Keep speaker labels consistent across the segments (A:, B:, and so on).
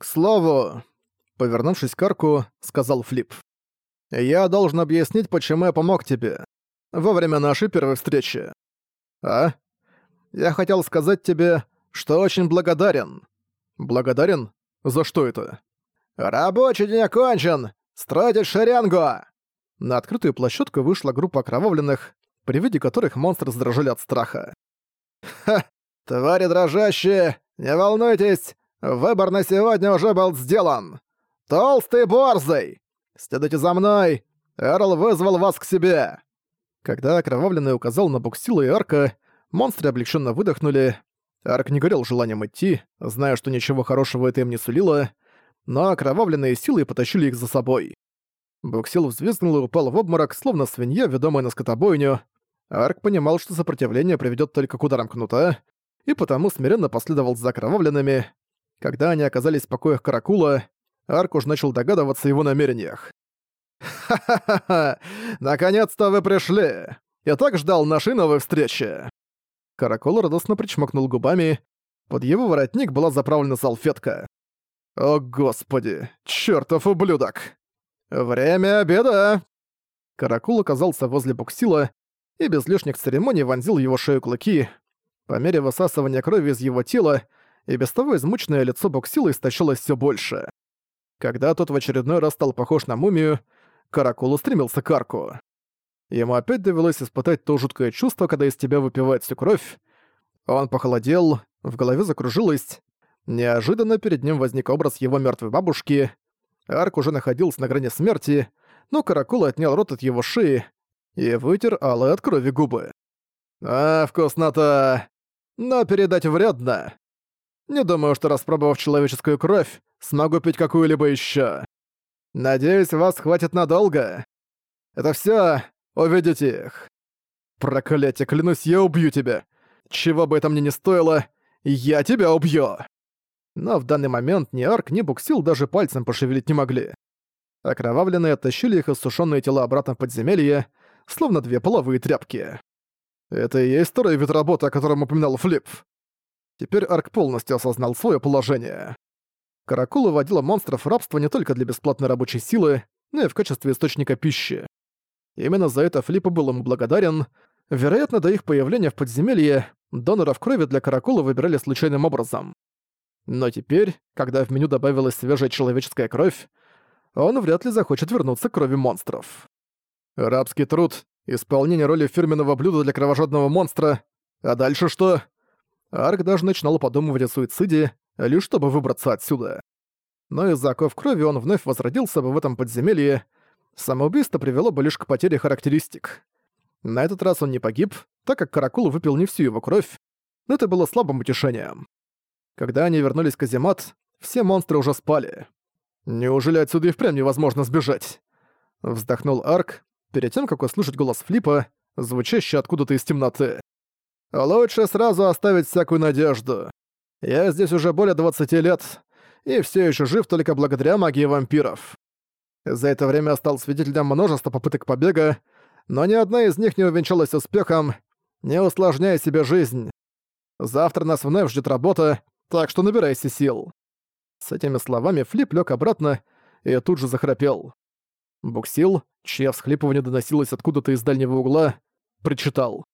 A: «К слову», — повернувшись к арку, сказал Флип. «Я должен объяснить, почему я помог тебе. Во время нашей первой встречи. А? Я хотел сказать тебе, что очень благодарен». «Благодарен? За что это?» «Рабочий день окончен! Строите шеренгу!» На открытую площадку вышла группа окровавленных, при виде которых монстры задрожали от страха. «Ха! Твари дрожащие! Не волнуйтесь! Выбор на сегодня уже был сделан! Толстый борзый! Следуйте за мной! Эрл вызвал вас к себе!» Когда окровавленный указал на буксила и арка, монстры облегченно выдохнули. Арк не горел желанием идти, зная, что ничего хорошего это им не сулило, но окровавленные силы потащили их за собой. Буксил взвизгнул и упал в обморок, словно свинья, ведомая на скотобойню. Арк понимал, что сопротивление приведет только к ударам кнута, и потому смиренно последовал за окровавленными, когда они оказались в покоях Каракула, Арк уж начал догадываться о его намерениях. «Ха-ха-ха! Наконец-то вы пришли! Я так ждал нашей новой встречи!» Каракул радостно причмокнул губами. Под его воротник была заправлена салфетка. «О, господи! Чёртов ублюдок!» «Время обеда!» Каракул оказался возле буксила и без лишних церемоний вонзил его шею клыки. По мере высасывания крови из его тела, и без того измученное лицо Боксила истощилось все больше. Когда тот в очередной раз стал похож на мумию, Каракул устремился к арку. Ему опять довелось испытать то жуткое чувство, когда из тебя выпивает всю кровь. Он похолодел, в голове закружилось. Неожиданно перед ним возник образ его мертвой бабушки. Арк уже находился на грани смерти, но Каракул отнял рот от его шеи и вытер алые от крови губы. «А, вкуснота! Но передать вредно. Не думаю, что распробовав человеческую кровь, смогу пить какую-либо еще. Надеюсь, вас хватит надолго. Это все. Увидите их. Проклятие, клянусь, я убью тебя. Чего бы это мне ни стоило, я тебя убью. Но в данный момент ни Арк, ни Буксил даже пальцем пошевелить не могли. Окровавленные оттащили их иссушенные тела обратно в подземелье, словно две половые тряпки. Это и есть второй вид работы, о котором упоминал Флип. Теперь Арк полностью осознал свое положение. Каракул уводила монстров в рабство не только для бесплатной рабочей силы, но и в качестве источника пищи. Именно за это Флип был ему благодарен. Вероятно, до их появления в подземелье доноров крови для Каракула выбирали случайным образом. Но теперь, когда в меню добавилась свежая человеческая кровь, он вряд ли захочет вернуться к крови монстров. Рабский труд, исполнение роли фирменного блюда для кровожадного монстра. А дальше что? Арк даже начинал подумывать о суициде, лишь чтобы выбраться отсюда. Но из-за оков крови он вновь возродился бы в этом подземелье. Самоубийство привело бы лишь к потере характеристик. На этот раз он не погиб, так как Каракул выпил не всю его кровь, но это было слабым утешением. Когда они вернулись к Азимат, все монстры уже спали. «Неужели отсюда и впрямь невозможно сбежать?» Вздохнул Арк, перед тем, как услышать голос Флипа, звучащий откуда-то из темноты. Лучше сразу оставить всякую надежду. Я здесь уже более 20 лет, и все еще жив только благодаря магии вампиров. За это время стал свидетелем множества попыток побега, но ни одна из них не увенчалась успехом, не усложняя себе жизнь. Завтра нас вновь ждет работа, так что набирайся сил. С этими словами Флип лег обратно и тут же захрапел. Буксил, чье всхлипывание доносилось откуда-то из дальнего угла, прочитал.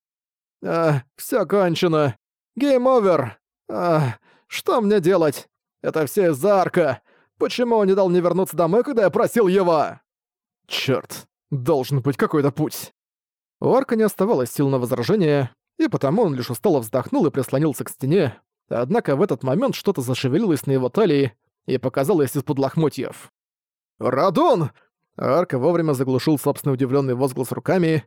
A: А, всё кончено. Game over. А, что мне делать? Это все из-за Арка. Почему он не дал мне вернуться домой, когда я просил его? Чёрт, должен быть какой-то путь. У Арка не оставалось сил на возражение, и потому он лишь устало вздохнул и прислонился к стене, однако в этот момент что-то зашевелилось на его талии и показалось из-под лохмотьев. «Радон!» Арка вовремя заглушил собственный удивленный возглас руками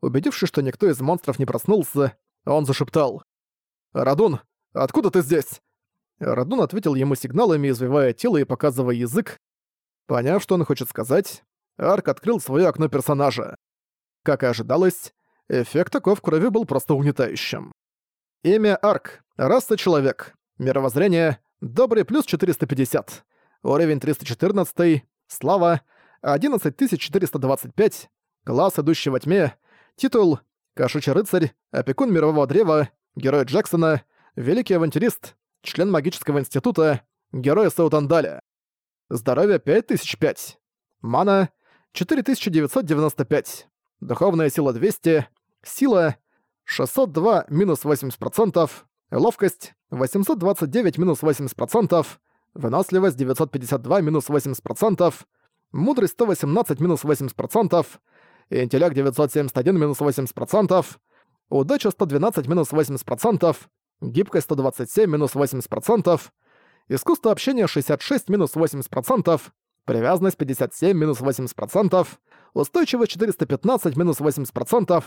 A: Убедившись, что никто из монстров не проснулся, он зашептал. «Радун, откуда ты здесь?» Радун ответил ему сигналами, извивая тело и показывая язык. Поняв, что он хочет сказать, Арк открыл свое окно персонажа. Как и ожидалось, эффект оков крови был просто угнетающим. Имя Арк, раса человек, мировоззрение добрый плюс 450, уровень 314, слава 11425, класс идущий во тьме, Титул «Кошачий рыцарь», опекун мирового древа, герой Джексона, великий авантюрист, член магического института, герой Саутандаля. Здоровье 5005. Мана 4995. Духовная сила 200. Сила 602 минус 80%. Ловкость 829 минус 80%. Выносливость 952 минус 80%. Мудрость 118 минус 80%. Интеллект 971 минус 80%. Удача 112 минус 80%. Гибкость 127 минус 80%. Искусство общения 66 минус 80%. Привязанность 57 минус 80%. Устойчивость 415 минус 80%.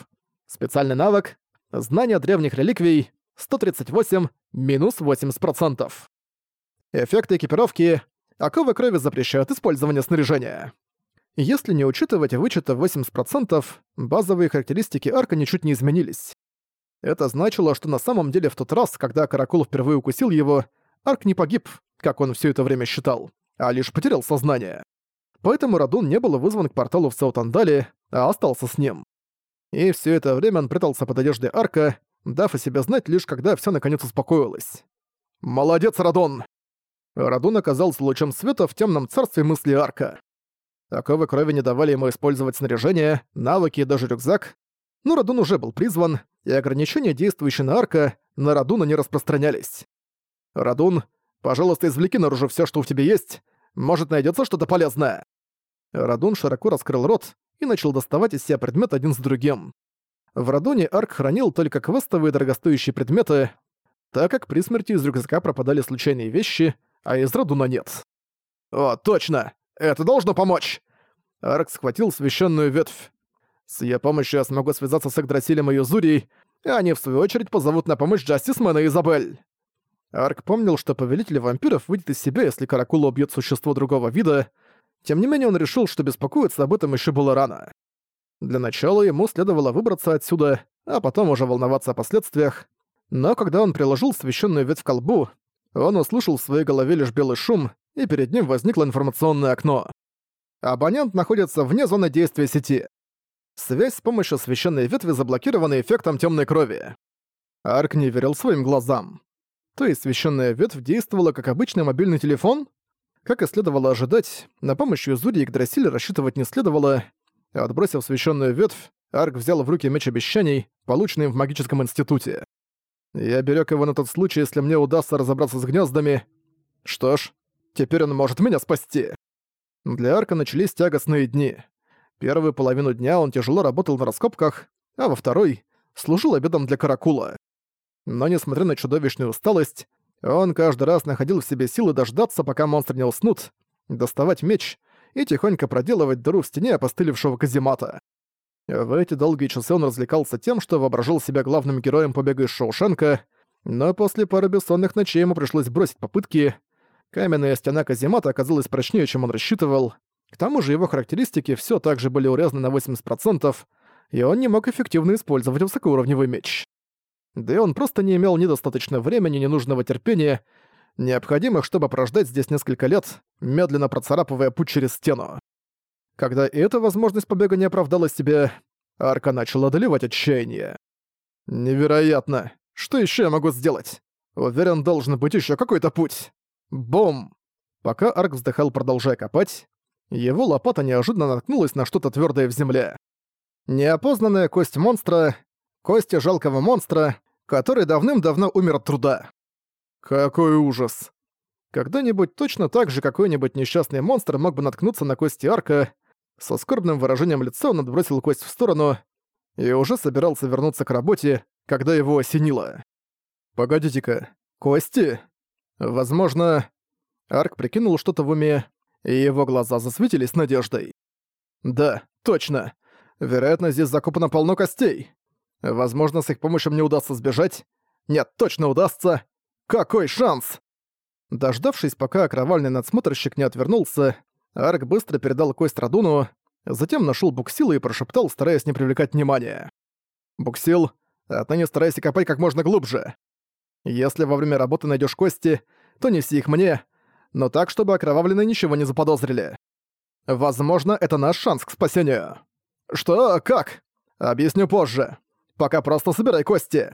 A: Специальный навык. Знание древних реликвий 138 минус 80%. Эффекты экипировки. Оковы крови запрещают использование снаряжения. Если не учитывать вычета 80%, базовые характеристики арка ничуть не изменились. Это значило, что на самом деле в тот раз, когда Каракул впервые укусил его, арк не погиб, как он все это время считал, а лишь потерял сознание. Поэтому Радун не был вызван к порталу в Саутандале, а остался с ним. И все это время он прятался под одеждой арка, дав о себе знать лишь когда все наконец успокоилось. «Молодец, Радон!» Радун оказался лучом света в темном царстве мысли арка. Оковы крови не давали ему использовать снаряжение, навыки и даже рюкзак, но Радун уже был призван, и ограничения, действующие на арка, на Радуна не распространялись. «Радун, пожалуйста, извлеки наружу все, что у тебя есть. Может, найдется что-то полезное». Радун широко раскрыл рот и начал доставать из себя предмет один за другим. В Радуне Арк хранил только квестовые дорогостоящие предметы, так как при смерти из рюкзака пропадали случайные вещи, а из Радуна нет. «О, точно! Это должно помочь!» Арк схватил священную ветвь. С ее помощью я смогу связаться с Игдрасилем и Юзурией, и они в свою очередь позовут на помощь Джастисмена и Изабель. Арк помнил, что повелитель вампиров выйдет из себя, если Каракула убьет существо другого вида. Тем не менее, он решил, что беспокоиться об этом еще было рано. Для начала ему следовало выбраться отсюда, а потом уже волноваться о последствиях. Но когда он приложил священную ветвь в колбу, он услышал в своей голове лишь белый шум, и перед ним возникло информационное окно. Абонент находится вне зоны действия сети. Связь с помощью священной ветви заблокирована эффектом темной крови. Арк не верил своим глазам. То есть священная ветвь действовала как обычный мобильный телефон? Как и следовало ожидать, на помощь Юзури и Гдрасиле рассчитывать не следовало. Отбросив священную ветвь, Арк взял в руки меч обещаний, полученный в магическом институте. Я берег его на тот случай, если мне удастся разобраться с гнездами. Что ж, теперь он может меня спасти. Для Арка начались тягостные дни. Первую половину дня он тяжело работал на раскопках, а во второй служил обедом для Каракула. Но несмотря на чудовищную усталость, он каждый раз находил в себе силы дождаться, пока монстры не уснут, доставать меч и тихонько проделывать дыру в стене опостылевшего каземата. В эти долгие часы он развлекался тем, что воображал себя главным героем побега из Шоушенка, но после пары бессонных ночей ему пришлось бросить попытки. Каменная стена каземата оказалась прочнее, чем он рассчитывал. К тому же его характеристики все так же были урезаны на 80%, и он не мог эффективно использовать высокоуровневый меч. Да и он просто не имел ни достаточно времени, ни нужного терпения, необходимых, чтобы прождать здесь несколько лет, медленно процарапывая путь через стену. Когда и эта возможность побега не оправдала себя, Арка начала одолевать отчаяние. «Невероятно! Что еще я могу сделать? Уверен, должен быть еще какой-то путь. Бум!» Пока Арк вздыхал, продолжая копать, его лопата неожиданно наткнулась на что-то твердое в земле. Неопознанная кость монстра, кости жалкого монстра, который давным-давно умер от труда. Какой ужас! Когда-нибудь точно так же какой-нибудь несчастный монстр мог бы наткнуться на кости арка, со скорбным выражением лица он отбросил кость в сторону и уже собирался вернуться к работе, когда его осенило. «Погодите-ка, кости?» Возможно, Арк прикинул что-то в уме, и его глаза засветились надеждой. «Да, точно. Вероятно, здесь закопано полно костей. Возможно, с их помощью мне удастся сбежать. Нет, точно удастся. Какой шанс?» Дождавшись, пока окровальный надсмотрщик не отвернулся, Арк быстро передал кость Радуну, затем нашел Буксила и прошептал, стараясь не привлекать внимания. «Буксил, отныне старайся копать как можно глубже. Если во время работы найдешь кости, то неси их мне, но так, чтобы окровавленные ничего не заподозрили. Возможно, это наш шанс к спасению. Что? Как? Объясню позже. Пока просто собирай кости.